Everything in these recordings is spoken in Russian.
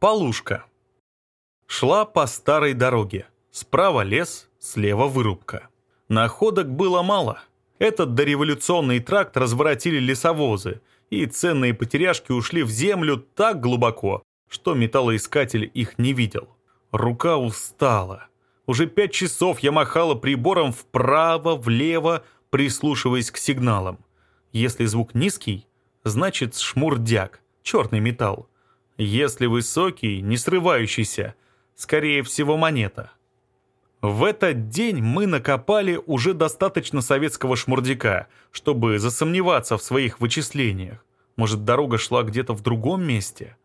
Полушка. Шла по старой дороге. Справа лес, слева вырубка. Находок было мало. Этот дореволюционный тракт разворотили лесовозы, и ценные потеряшки ушли в землю так глубоко, что металлоискатель их не видел. Рука устала. Уже пять часов я махала прибором вправо, влево, прислушиваясь к сигналам. Если звук низкий, значит шмурдяк, черный металл если высокий, не срывающийся, скорее всего монета. В этот день мы накопали уже достаточно советского шмурдяка, чтобы засомневаться в своих вычислениях. Может, дорога шла где-то в другом месте?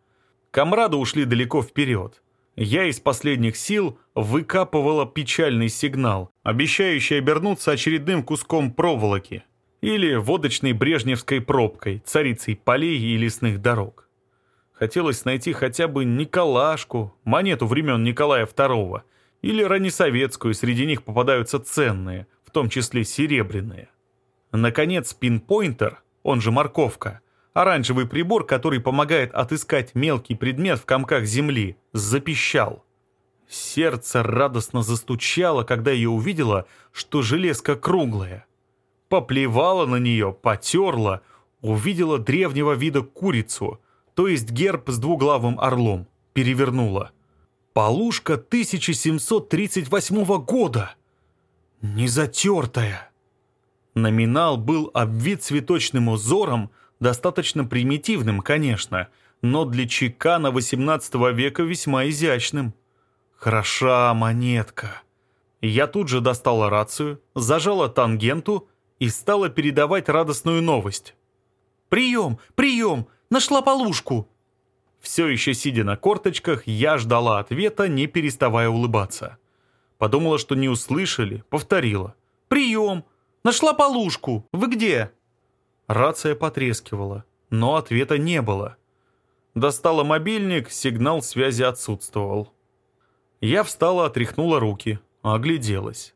Комрады ушли далеко вперед. Я из последних сил выкапывала печальный сигнал, обещающий обернуться очередным куском проволоки или водочной брежневской пробкой, царицей полей и лесных дорог. Хотелось найти хотя бы Николашку, монету времен Николая II, или раннесоветскую, среди них попадаются ценные, в том числе серебряные. Наконец, пинпоинтер, он же морковка, оранжевый прибор, который помогает отыскать мелкий предмет в комках земли, запищал. Сердце радостно застучало, когда я увидела, что железка круглая. Поплевала на нее, потерла, увидела древнего вида курицу, то есть герб с двуглавым орлом, перевернула. Полушка 1738 года! Незатертая! Номинал был обвит цветочным узором, достаточно примитивным, конечно, но для чекана 18 века весьма изящным. Хороша монетка. Я тут же достала рацию, зажала тангенту и стала передавать радостную новость. «Прием! Прием! Нашла полушку!» Все еще сидя на корточках, я ждала ответа, не переставая улыбаться. Подумала, что не услышали, повторила. «Прием! Нашла полушку! Вы где?» Рация потрескивала, но ответа не было. Достала мобильник, сигнал связи отсутствовал. Я встала, отряхнула руки, огляделась.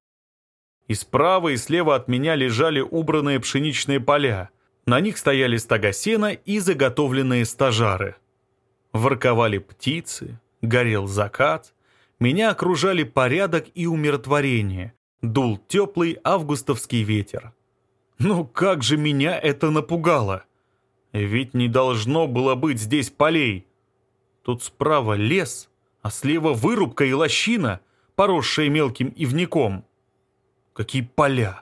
И справа, и слева от меня лежали убранные пшеничные поля – на них стояли стога сена и заготовленные стажары. Ворковали птицы, горел закат. Меня окружали порядок и умиротворение. Дул теплый августовский ветер. Ну как же меня это напугало! Ведь не должно было быть здесь полей. Тут справа лес, а слева вырубка и лощина, поросшая мелким ивняком. Какие поля!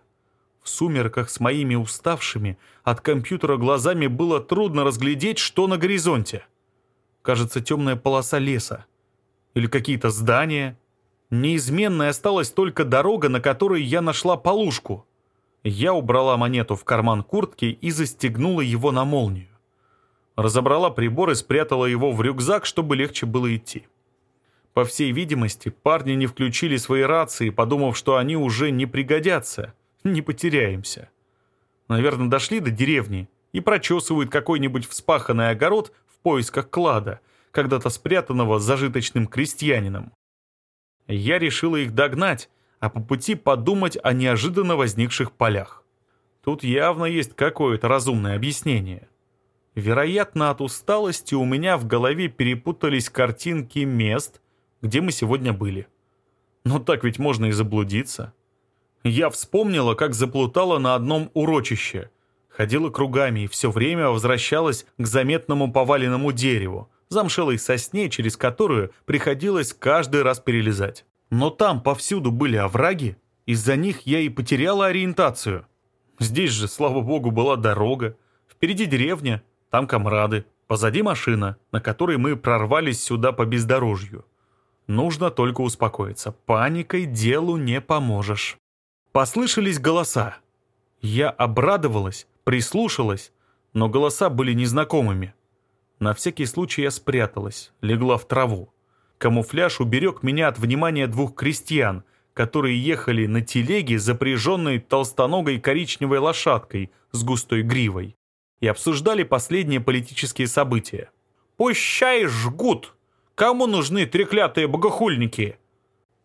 В сумерках с моими уставшими от компьютера глазами было трудно разглядеть, что на горизонте. Кажется, темная полоса леса. Или какие-то здания. Неизменной осталась только дорога, на которой я нашла полушку. Я убрала монету в карман куртки и застегнула его на молнию. Разобрала прибор и спрятала его в рюкзак, чтобы легче было идти. По всей видимости, парни не включили свои рации, подумав, что они уже не пригодятся — не потеряемся. Наверное, дошли до деревни и прочесывают какой-нибудь вспаханный огород в поисках клада, когда-то спрятанного зажиточным крестьянином. Я решила их догнать, а по пути подумать о неожиданно возникших полях. Тут явно есть какое-то разумное объяснение. Вероятно, от усталости у меня в голове перепутались картинки мест, где мы сегодня были. Но так ведь можно и заблудиться. Я вспомнила, как заплутала на одном урочище. Ходила кругами и все время возвращалась к заметному поваленному дереву, замшелой сосне, через которую приходилось каждый раз перелезать. Но там повсюду были овраги, из-за них я и потеряла ориентацию. Здесь же, слава богу, была дорога. Впереди деревня, там комрады, позади машина, на которой мы прорвались сюда по бездорожью. Нужно только успокоиться. Паникой делу не поможешь. Послышались голоса. Я обрадовалась, прислушалась, но голоса были незнакомыми. На всякий случай я спряталась, легла в траву. Камуфляж уберег меня от внимания двух крестьян, которые ехали на телеге, запряженной толстоногой коричневой лошадкой с густой гривой, и обсуждали последние политические события. «Пущай жгут! Кому нужны треклятые богохульники?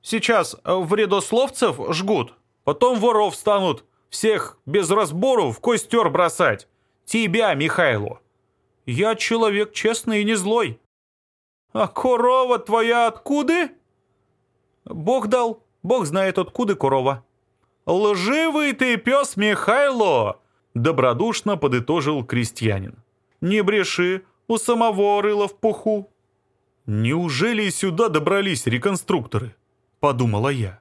Сейчас вредословцев жгут?» Потом воров станут всех без разбору в костер бросать. Тебя, Михайло. Я человек честный и не злой. А корова твоя откуда? Бог дал, бог знает откуда корова. Лживый ты пес, Михайло! Добродушно подытожил крестьянин. Не бреши, у самого рыла в пуху. Неужели сюда добрались реконструкторы? Подумала я.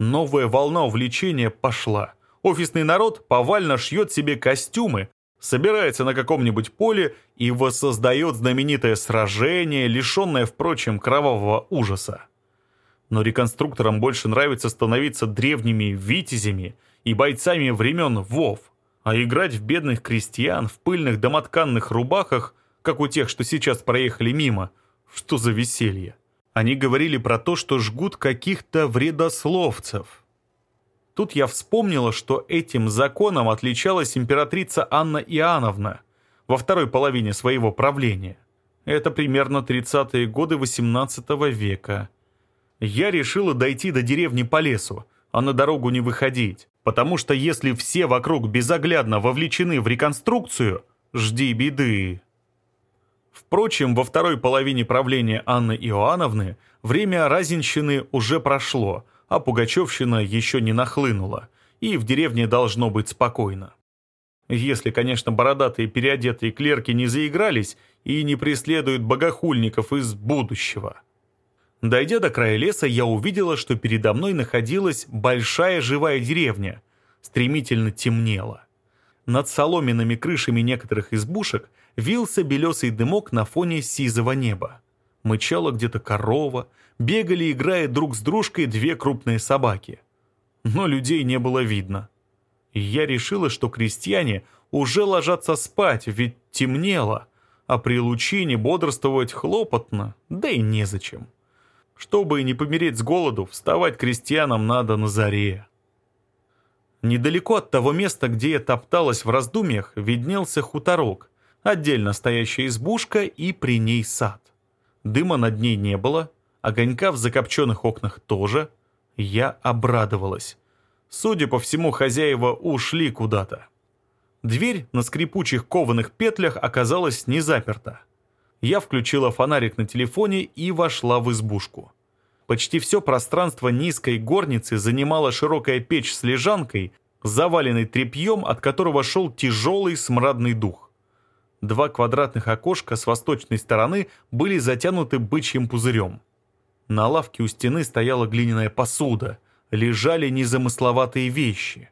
Новая волна увлечения пошла. Офисный народ повально шьет себе костюмы, собирается на каком-нибудь поле и воссоздает знаменитое сражение, лишенное, впрочем, кровавого ужаса. Но реконструкторам больше нравится становиться древними витязями и бойцами времен Вов, а играть в бедных крестьян в пыльных домотканных рубахах, как у тех, что сейчас проехали мимо, что за веселье. Они говорили про то, что жгут каких-то вредословцев. Тут я вспомнила, что этим законом отличалась императрица Анна Иоанновна во второй половине своего правления. Это примерно 30-е годы XVIII века. Я решила дойти до деревни по лесу, а на дорогу не выходить, потому что если все вокруг безоглядно вовлечены в реконструкцию, жди беды. Впрочем, во второй половине правления Анны Иоанновны время Разинщины уже прошло, а Пугачевщина еще не нахлынула, и в деревне должно быть спокойно. Если, конечно, бородатые переодетые клерки не заигрались и не преследуют богохульников из будущего. Дойдя до края леса, я увидела, что передо мной находилась большая живая деревня. Стремительно темнело. Над соломенными крышами некоторых избушек вился белесый дымок на фоне сизого неба. Мычала где-то корова, бегали, играя друг с дружкой, две крупные собаки. Но людей не было видно. я решила, что крестьяне уже ложатся спать, ведь темнело, а при лучине бодрствовать хлопотно, да и незачем. Чтобы не помереть с голоду, вставать крестьянам надо на заре. Недалеко от того места, где я топталась в раздумьях, виднелся хуторок, отдельно стоящая избушка и при ней сад. Дыма над ней не было, огонька в закопченных окнах тоже. Я обрадовалась. Судя по всему, хозяева ушли куда-то. Дверь на скрипучих кованых петлях оказалась не заперта. Я включила фонарик на телефоне и вошла в избушку. Почти все пространство низкой горницы занимала широкая печь с лежанкой, заваленной тряпьем, от которого шел тяжелый смрадный дух. Два квадратных окошка с восточной стороны были затянуты бычьим пузырем. На лавке у стены стояла глиняная посуда, лежали незамысловатые вещи.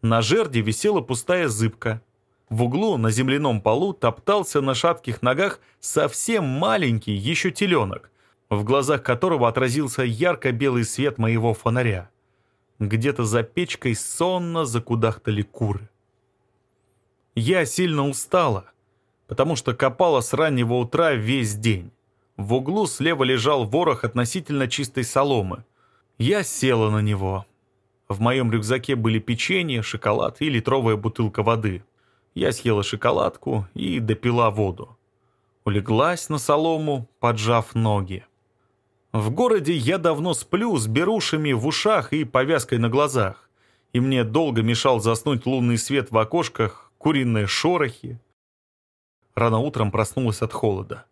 На жерде висела пустая зыбка. В углу на земляном полу топтался на шатких ногах совсем маленький еще теленок, в глазах которого отразился ярко-белый свет моего фонаря. Где-то за печкой сонно закудахтали куры. Я сильно устала, потому что копала с раннего утра весь день. В углу слева лежал ворох относительно чистой соломы. Я села на него. В моем рюкзаке были печенье, шоколад и литровая бутылка воды. Я съела шоколадку и допила воду. Улеглась на солому, поджав ноги. В городе я давно сплю с берушами в ушах и повязкой на глазах. И мне долго мешал заснуть лунный свет в окошках, куриные шорохи. Рано утром проснулась от холода.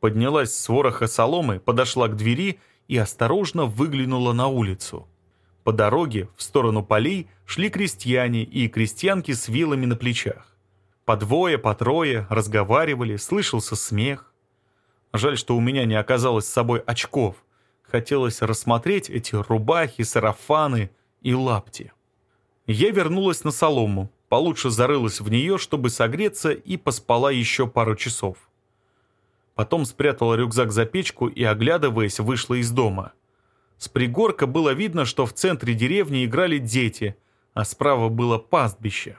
Поднялась с вороха соломы, подошла к двери и осторожно выглянула на улицу. По дороге в сторону полей шли крестьяне и крестьянки с вилами на плечах. По двое, по трое разговаривали, слышался смех. Жаль, что у меня не оказалось с собой очков хотелось рассмотреть эти рубахи, сарафаны и лапти. Я вернулась на солому, получше зарылась в нее, чтобы согреться, и поспала еще пару часов. Потом спрятала рюкзак за печку и, оглядываясь, вышла из дома. С пригорка было видно, что в центре деревни играли дети, а справа было пастбище.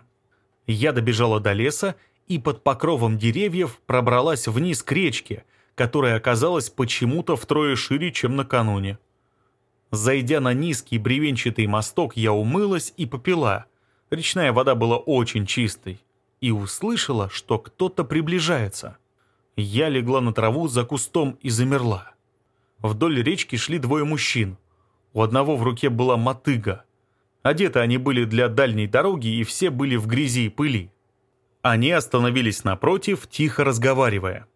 Я добежала до леса и под покровом деревьев пробралась вниз к речке, которая оказалась почему-то втрое шире, чем накануне. Зайдя на низкий бревенчатый мосток, я умылась и попила. Речная вода была очень чистой. И услышала, что кто-то приближается. Я легла на траву за кустом и замерла. Вдоль речки шли двое мужчин. У одного в руке была мотыга. Одеты они были для дальней дороги, и все были в грязи и пыли. Они остановились напротив, тихо разговаривая.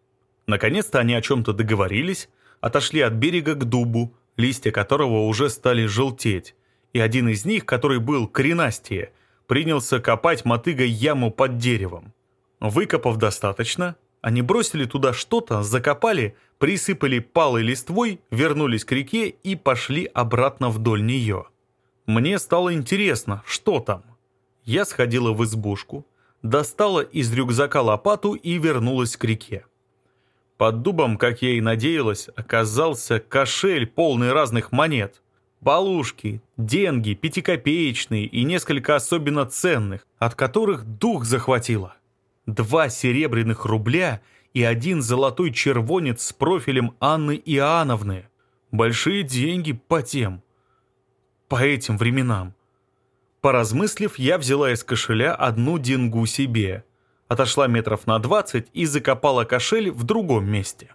Наконец-то они о чем-то договорились, отошли от берега к дубу, листья которого уже стали желтеть, и один из них, который был коренастее, принялся копать мотыгой яму под деревом. Выкопав достаточно, они бросили туда что-то, закопали, присыпали палой листвой, вернулись к реке и пошли обратно вдоль нее. Мне стало интересно, что там. Я сходила в избушку, достала из рюкзака лопату и вернулась к реке. Под дубом, как я и надеялась, оказался кошель, полный разных монет. Балушки, деньги, пятикопеечные и несколько особенно ценных, от которых дух захватило. Два серебряных рубля и один золотой червонец с профилем Анны Иоанновны. Большие деньги по тем. По этим временам. Поразмыслив, я взяла из кошеля одну дингу себе – отошла метров на 20 и закопала кошель в другом месте.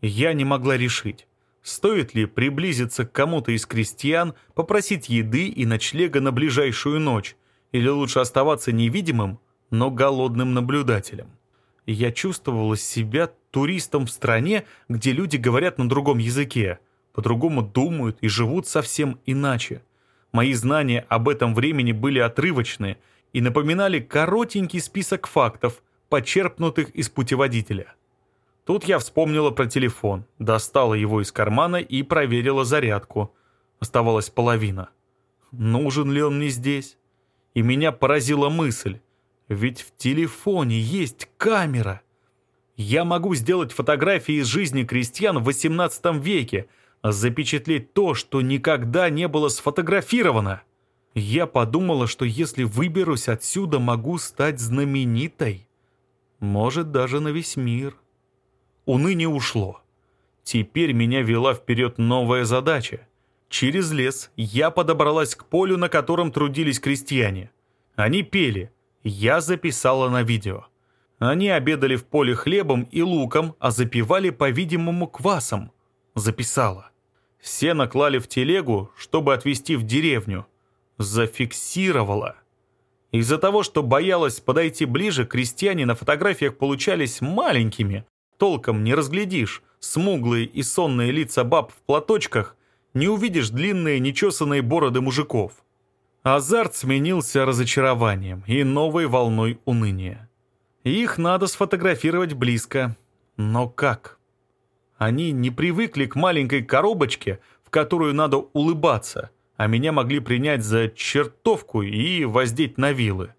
Я не могла решить, стоит ли приблизиться к кому-то из крестьян, попросить еды и ночлега на ближайшую ночь, или лучше оставаться невидимым, но голодным наблюдателем. Я чувствовала себя туристом в стране, где люди говорят на другом языке, по-другому думают и живут совсем иначе. Мои знания об этом времени были отрывочные, и напоминали коротенький список фактов, почерпнутых из путеводителя. Тут я вспомнила про телефон, достала его из кармана и проверила зарядку. Оставалась половина. Нужен ли он мне здесь? И меня поразила мысль. Ведь в телефоне есть камера. Я могу сделать фотографии из жизни крестьян в 18 веке, запечатлеть то, что никогда не было сфотографировано. Я подумала, что если выберусь отсюда, могу стать знаменитой. Может, даже на весь мир. Уныние ушло. Теперь меня вела вперед новая задача. Через лес я подобралась к полю, на котором трудились крестьяне. Они пели. Я записала на видео. Они обедали в поле хлебом и луком, а запивали, по-видимому, квасом. Записала. Все наклали в телегу, чтобы отвезти в деревню зафиксировала. Из-за того, что боялась подойти ближе, крестьяне на фотографиях получались маленькими. Толком не разглядишь смуглые и сонные лица баб в платочках, не увидишь длинные нечесанные бороды мужиков. Азарт сменился разочарованием и новой волной уныния. Их надо сфотографировать близко. Но как? Они не привыкли к маленькой коробочке, в которую надо улыбаться – а меня могли принять за чертовку и воздеть на вилы.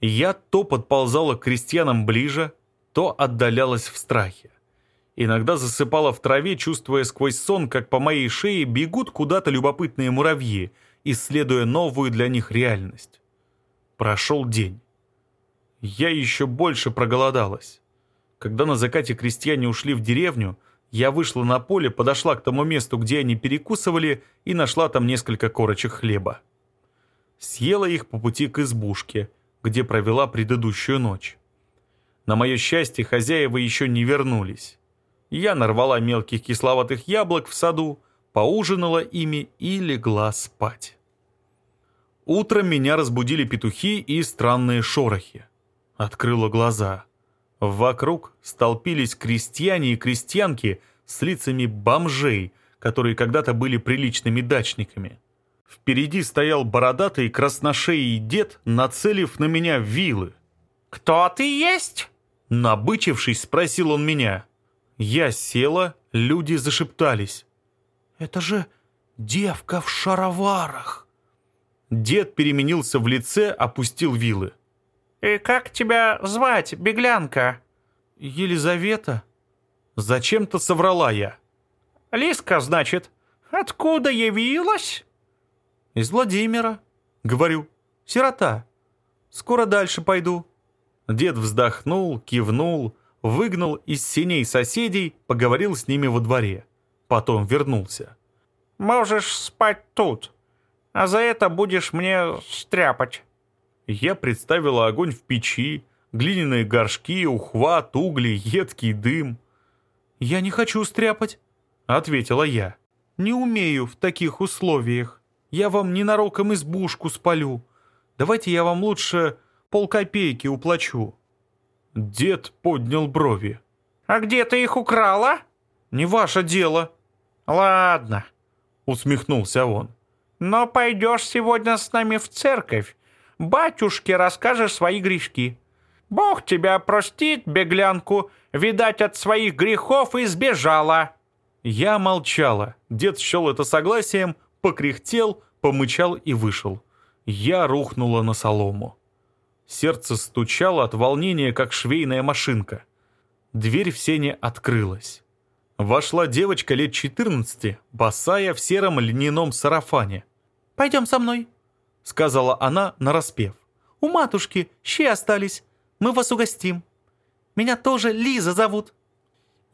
Я то подползала к крестьянам ближе, то отдалялась в страхе. Иногда засыпала в траве, чувствуя сквозь сон, как по моей шее бегут куда-то любопытные муравьи, исследуя новую для них реальность. Прошел день. Я еще больше проголодалась. Когда на закате крестьяне ушли в деревню, я вышла на поле, подошла к тому месту, где они перекусывали, и нашла там несколько корочек хлеба. Съела их по пути к избушке, где провела предыдущую ночь. На мое счастье, хозяева еще не вернулись. Я нарвала мелких кисловатых яблок в саду, поужинала ими и легла спать. Утром меня разбудили петухи и странные шорохи. Открыла глаза. Вокруг столпились крестьяне и крестьянки с лицами бомжей, которые когда-то были приличными дачниками. Впереди стоял бородатый красношеий дед, нацелив на меня вилы. «Кто ты есть?» Набычившись, спросил он меня. Я села, люди зашептались. «Это же девка в шароварах!» Дед переменился в лице, опустил вилы. «И э, как тебя звать, беглянка?» «Елизавета». Зачем-то соврала я. «Лиска, значит. Откуда явилась?» «Из Владимира», — говорю. «Сирота. Скоро дальше пойду». Дед вздохнул, кивнул, выгнал из синей соседей, поговорил с ними во дворе. Потом вернулся. «Можешь спать тут, а за это будешь мне стряпать». Я представила огонь в печи, глиняные горшки, ухват, угли, едкий дым. «Я не хочу стряпать», — ответила я. «Не умею в таких условиях. Я вам ненароком избушку спалю. Давайте я вам лучше полкопейки уплачу». Дед поднял брови. «А где ты их украла?» «Не ваше дело». «Ладно», — усмехнулся он. «Но пойдешь сегодня с нами в церковь батюшке расскажешь свои грешки. Бог тебя простит, беглянку, видать, от своих грехов избежала. Я молчала. Дед счел это согласием, покряхтел, помычал и вышел. Я рухнула на солому. Сердце стучало от волнения, как швейная машинка. Дверь в сене открылась. Вошла девочка лет 14, босая в сером льняном сарафане. «Пойдем со мной», сказала она, нараспев. «У матушки щи остались, мы вас угостим. Меня тоже Лиза зовут».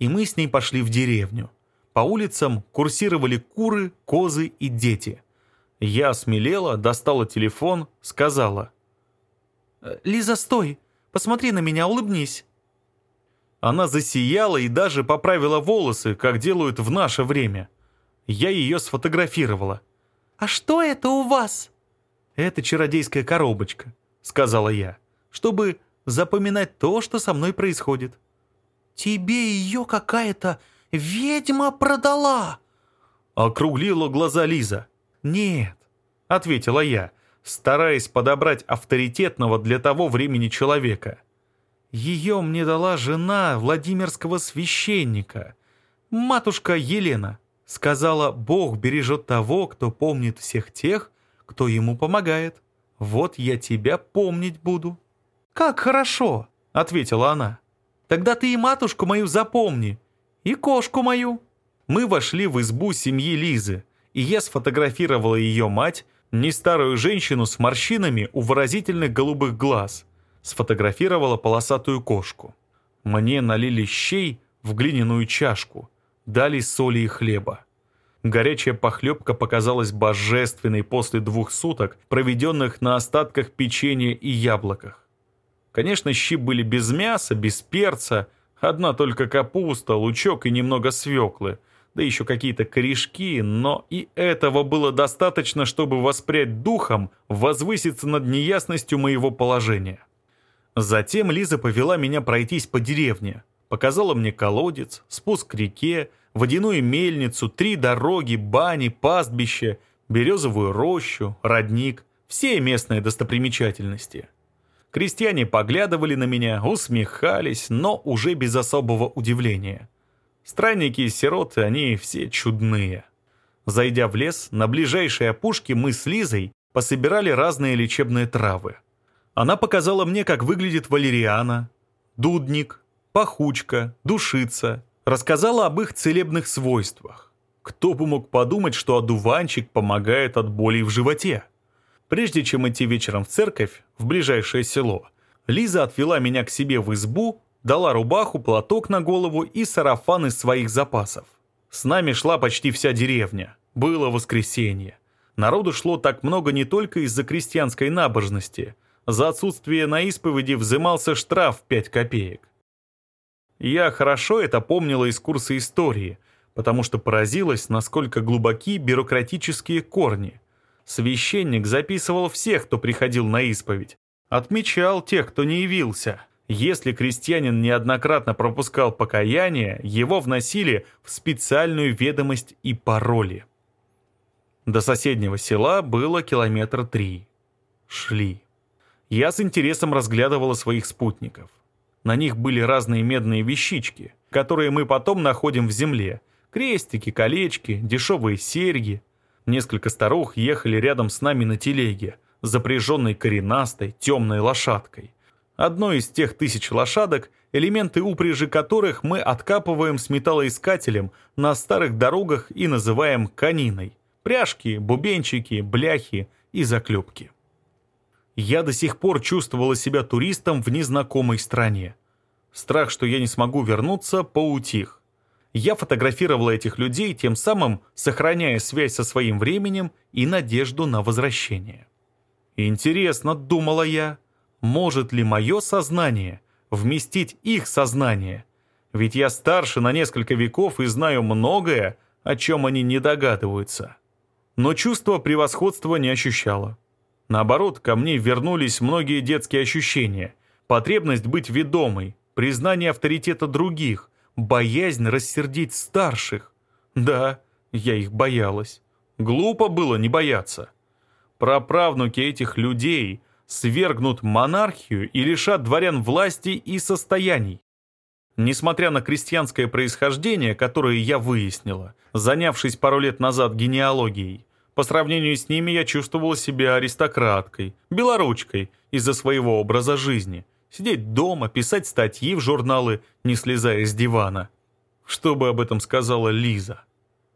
И мы с ней пошли в деревню. По улицам курсировали куры, козы и дети. Я смелела, достала телефон, сказала. «Э, «Лиза, стой! Посмотри на меня, улыбнись!» Она засияла и даже поправила волосы, как делают в наше время. Я ее сфотографировала. «А что это у вас?» «Это чародейская коробочка», — сказала я, «чтобы запоминать то, что со мной происходит». «Тебе ее какая-то ведьма продала!» Округлила глаза Лиза. «Нет», — ответила я, стараясь подобрать авторитетного для того времени человека. «Ее мне дала жена Владимирского священника, матушка Елена. Сказала, Бог бережет того, кто помнит всех тех, кто ему помогает. Вот я тебя помнить буду». «Как хорошо!» — ответила она. «Тогда ты и матушку мою запомни, и кошку мою». Мы вошли в избу семьи Лизы, и я сфотографировала ее мать, не старую женщину с морщинами у выразительных голубых глаз. Сфотографировала полосатую кошку. Мне налили щей в глиняную чашку, дали соли и хлеба. Горячая похлебка показалась божественной после двух суток, проведенных на остатках печенья и яблоках. Конечно, щи были без мяса, без перца, одна только капуста, лучок и немного свеклы, да еще какие-то корешки, но и этого было достаточно, чтобы воспрять духом, возвыситься над неясностью моего положения. Затем Лиза повела меня пройтись по деревне, показала мне колодец, спуск к реке, водяную мельницу, три дороги, бани, пастбище, березовую рощу, родник, все местные достопримечательности. Крестьяне поглядывали на меня, усмехались, но уже без особого удивления. Странники и сироты, они все чудные. Зайдя в лес, на ближайшей опушке мы с Лизой пособирали разные лечебные травы. Она показала мне, как выглядит валериана, дудник, пахучка, душица, рассказала об их целебных свойствах. Кто бы мог подумать, что одуванчик помогает от боли в животе? Прежде чем идти вечером в церковь, в ближайшее село, Лиза отвела меня к себе в избу, дала рубаху, платок на голову и сарафан из своих запасов. С нами шла почти вся деревня. Было воскресенье. Народу шло так много не только из-за крестьянской набожности. За отсутствие на исповеди взымался штраф 5 копеек. Я хорошо это помнила из курса истории, потому что поразилась, насколько глубоки бюрократические корни. Священник записывал всех, кто приходил на исповедь, отмечал тех, кто не явился. Если крестьянин неоднократно пропускал покаяние, его вносили в специальную ведомость и пароли. До соседнего села было километр три. Шли. Я с интересом разглядывала своих спутников. На них были разные медные вещички, которые мы потом находим в земле. Крестики, колечки, дешевые серьги. Несколько старух ехали рядом с нами на телеге, запряженной коренастой темной лошадкой. Одной из тех тысяч лошадок, элементы упряжи которых мы откапываем с металлоискателем на старых дорогах и называем «каниной». Пряжки, бубенчики, бляхи и заклепки. Я до сих пор чувствовала себя туристом в незнакомой стране. Страх, что я не смогу вернуться, поутих. Я фотографировала этих людей, тем самым сохраняя связь со своим временем и надежду на возвращение. Интересно, думала я, может ли мое сознание вместить их сознание? Ведь я старше на несколько веков и знаю многое, о чем они не догадываются. Но чувство превосходства не ощущала. Наоборот, ко мне вернулись многие детские ощущения. Потребность быть ведомой, признание авторитета других, боязнь рассердить старших. Да, я их боялась. Глупо было не бояться. Проправнуки этих людей свергнут монархию и лишат дворян власти и состояний. Несмотря на крестьянское происхождение, которое я выяснила, занявшись пару лет назад генеалогией, по сравнению с ними я чувствовал себя аристократкой, белоручкой из-за своего образа жизни. Сидеть дома, писать статьи в журналы, не слезая с дивана. Что бы об этом сказала Лиза?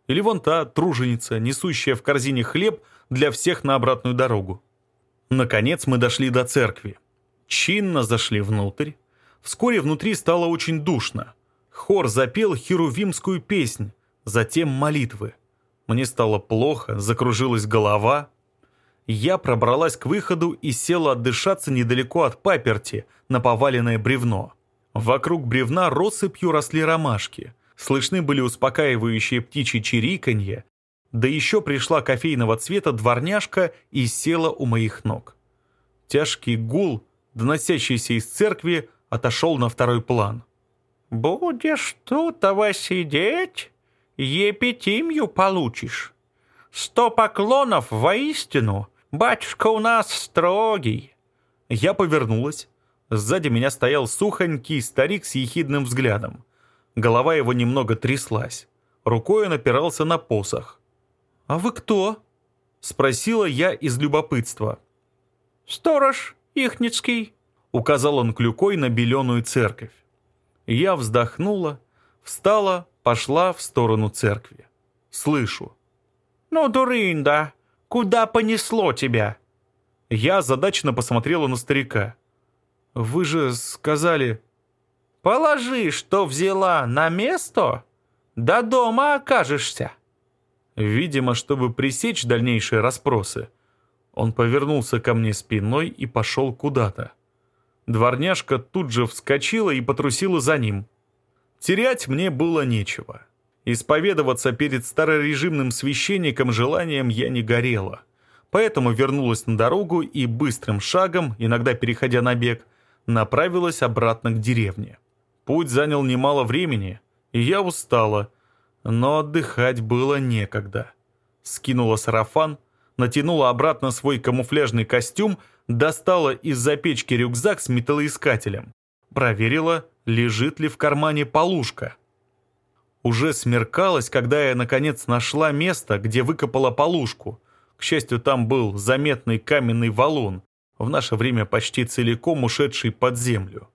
Или вон та труженица, несущая в корзине хлеб для всех на обратную дорогу. Наконец мы дошли до церкви. Чинно зашли внутрь. Вскоре внутри стало очень душно. Хор запел херувимскую песнь, затем молитвы. Мне стало плохо, закружилась голова. Я пробралась к выходу и села отдышаться недалеко от паперти на поваленное бревно. Вокруг бревна россыпью росли ромашки. Слышны были успокаивающие птичьи чириканье. Да еще пришла кофейного цвета дворняжка и села у моих ног. Тяжкий гул, доносящийся из церкви, отошел на второй план. «Будешь тут-то а сидеть?» епитимью получишь. Сто поклонов воистину, батюшка у нас строгий». Я повернулась. Сзади меня стоял сухонький старик с ехидным взглядом. Голова его немного тряслась. Рукой он опирался на посох. «А вы кто?» — спросила я из любопытства. «Сторож Ихницкий», — указал он клюкой на беленую церковь. Я вздохнула, встала, пошла в сторону церкви. Слышу. «Ну, дурында, куда понесло тебя?» Я задачно посмотрела на старика. «Вы же сказали...» «Положи, что взяла на место, до дома окажешься». Видимо, чтобы пресечь дальнейшие расспросы, он повернулся ко мне спиной и пошел куда-то. Дворняжка тут же вскочила и потрусила за ним. Терять мне было нечего. Исповедоваться перед старорежимным священником желанием я не горела. Поэтому вернулась на дорогу и быстрым шагом, иногда переходя на бег, направилась обратно к деревне. Путь занял немало времени, и я устала, но отдыхать было некогда. Скинула сарафан, натянула обратно свой камуфляжный костюм, достала из-за печки рюкзак с металлоискателем. Проверила, лежит ли в кармане полушка. Уже смеркалось, когда я, наконец, нашла место, где выкопала полушку. К счастью, там был заметный каменный валун, в наше время почти целиком ушедший под землю.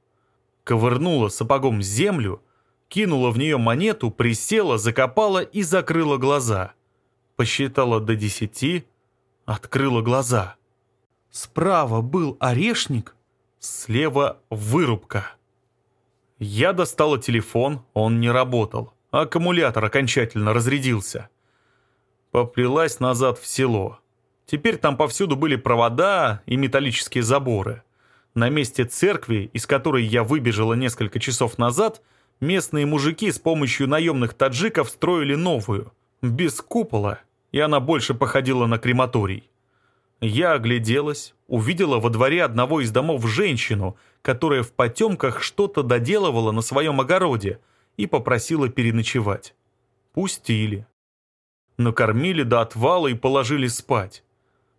Ковырнула сапогом землю, кинула в нее монету, присела, закопала и закрыла глаза. Посчитала до десяти, открыла глаза. Справа был орешник, слева вырубка. Я достала телефон, он не работал. Аккумулятор окончательно разрядился. Поплелась назад в село. Теперь там повсюду были провода и металлические заборы. На месте церкви, из которой я выбежала несколько часов назад, местные мужики с помощью наемных таджиков строили новую, без купола, и она больше походила на крематорий. Я огляделась, увидела во дворе одного из домов женщину, которая в потемках что-то доделывала на своем огороде, и попросила переночевать. Пустили. Накормили до отвала и положили спать.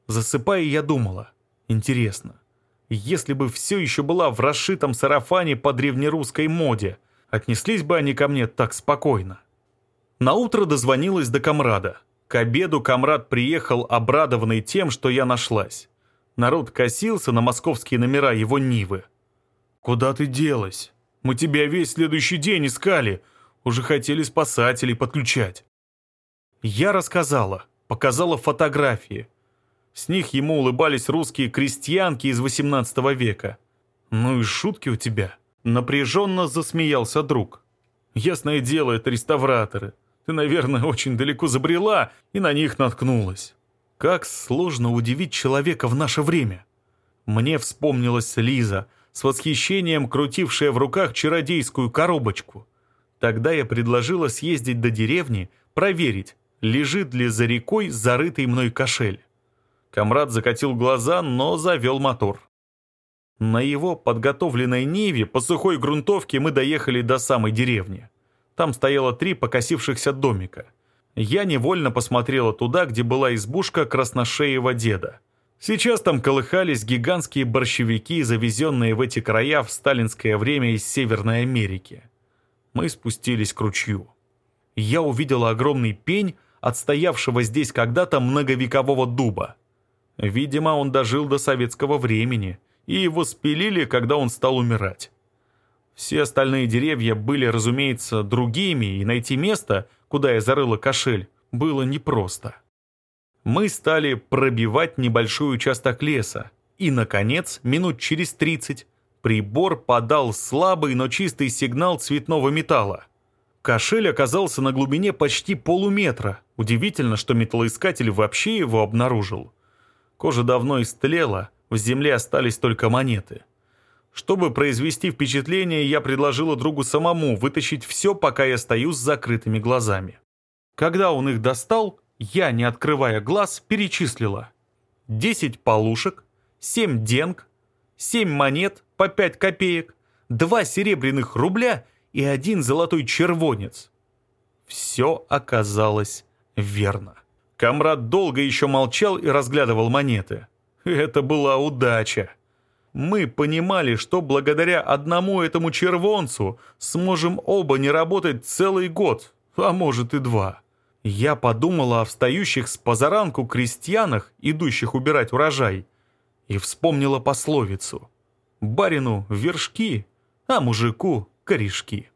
Засыпая, я думала, интересно, если бы все еще была в расшитом сарафане по древнерусской моде, отнеслись бы они ко мне так спокойно. Наутро дозвонилась до комрада. К обеду комрад приехал, обрадованный тем, что я нашлась. Народ косился на московские номера его Нивы. «Куда ты делась? Мы тебя весь следующий день искали. Уже хотели спасателей подключать». Я рассказала, показала фотографии. С них ему улыбались русские крестьянки из 18 века. «Ну и шутки у тебя!» Напряженно засмеялся друг. «Ясное дело, это реставраторы. Ты, наверное, очень далеко забрела и на них наткнулась. Как сложно удивить человека в наше время. Мне вспомнилась Лиза, с восхищением крутившая в руках чародейскую коробочку. Тогда я предложила съездить до деревни, проверить, лежит ли за рекой зарытый мной кошель. Камрад закатил глаза, но завел мотор. На его подготовленной Ниве по сухой грунтовке мы доехали до самой деревни. Там стояло три покосившихся домика. Я невольно посмотрела туда, где была избушка красношеего деда. Сейчас там колыхались гигантские борщевики, завезенные в эти края в сталинское время из Северной Америки. Мы спустились к ручью. Я увидела огромный пень, отстоявшего здесь когда-то многовекового дуба. Видимо, он дожил до советского времени, и его спилили, когда он стал умирать. Все остальные деревья были, разумеется, другими, и найти место, куда я зарыла кошель, было непросто. Мы стали пробивать небольшой участок леса, и, наконец, минут через тридцать прибор подал слабый, но чистый сигнал цветного металла. Кошель оказался на глубине почти полуметра. Удивительно, что металлоискатель вообще его обнаружил. Кожа давно истлела, в земле остались только монеты — чтобы произвести впечатление, я предложила другу самому вытащить все, пока я стою с закрытыми глазами. Когда он их достал, я, не открывая глаз, перечислила. 10 полушек, 7 денг, 7 монет по 5 копеек, 2 серебряных рубля и один золотой червонец. Все оказалось верно. Камрад долго еще молчал и разглядывал монеты. Это была удача. Мы понимали, что благодаря одному этому червонцу сможем оба не работать целый год, а может и два. Я подумала о встающих с позаранку крестьянах, идущих убирать урожай, и вспомнила пословицу «Барину вершки, а мужику корешки».